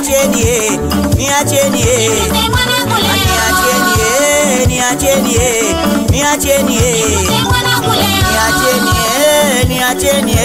niacheni niacheni niacheni. Niacheni niacheni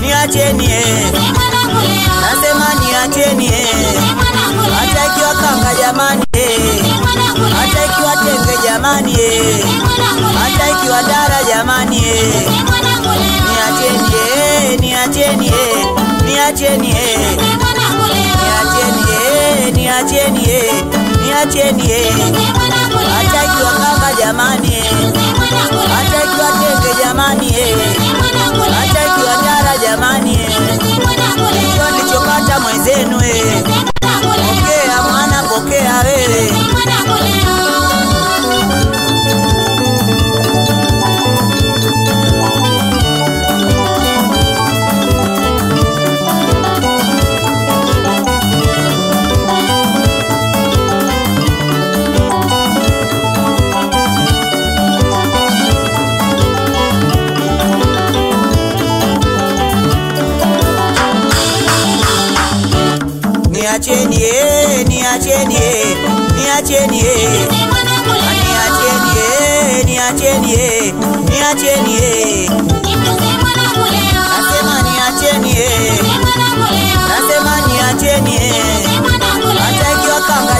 niacheni. Nasema niacheni. Hata ikiwa kanga jamani. Hata ikiwa tenge jamani. Hata ikiwa dara jamani. Niacheni niacheni niacheni niacheni eh, niacheni eh. Hata ikiwa kanga jamani niacheni niacheni. Niacheni niacheni niacheni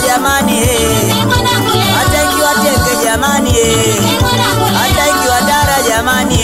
jamani. Hata ikiwa tenge jamani. Hata ikiwa dara jamani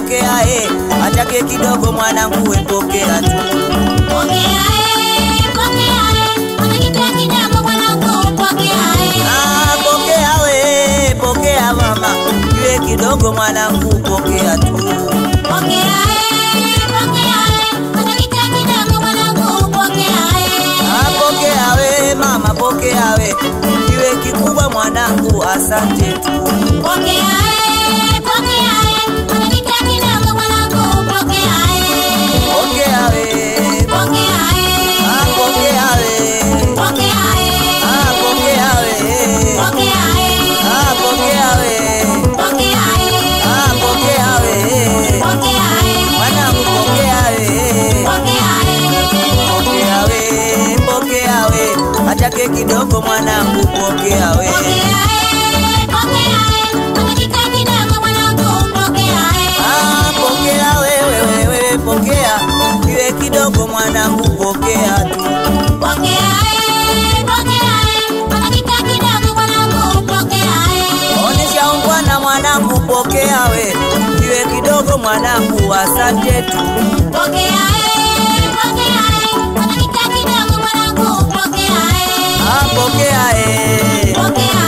pokea eh, atake kidogo mwanangu we pokea tu. Ah, pokea we, pokea mama, kiwe kidogo mwanangu pokea tu. Ah, pokea we mama, pokea we, kiwe kikubwa mwanangu, asante tu. Pokea kidogo mwanangu, pokea we. Ah, pokea wewe, pokea kiwe kidogo mwanangu, pokea tu. Onesha ungwana mwanangu, pokea we kiwe kidogo mwanangu, asante tu. Ah, pokea eh.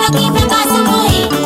pra quem vai passar morrer.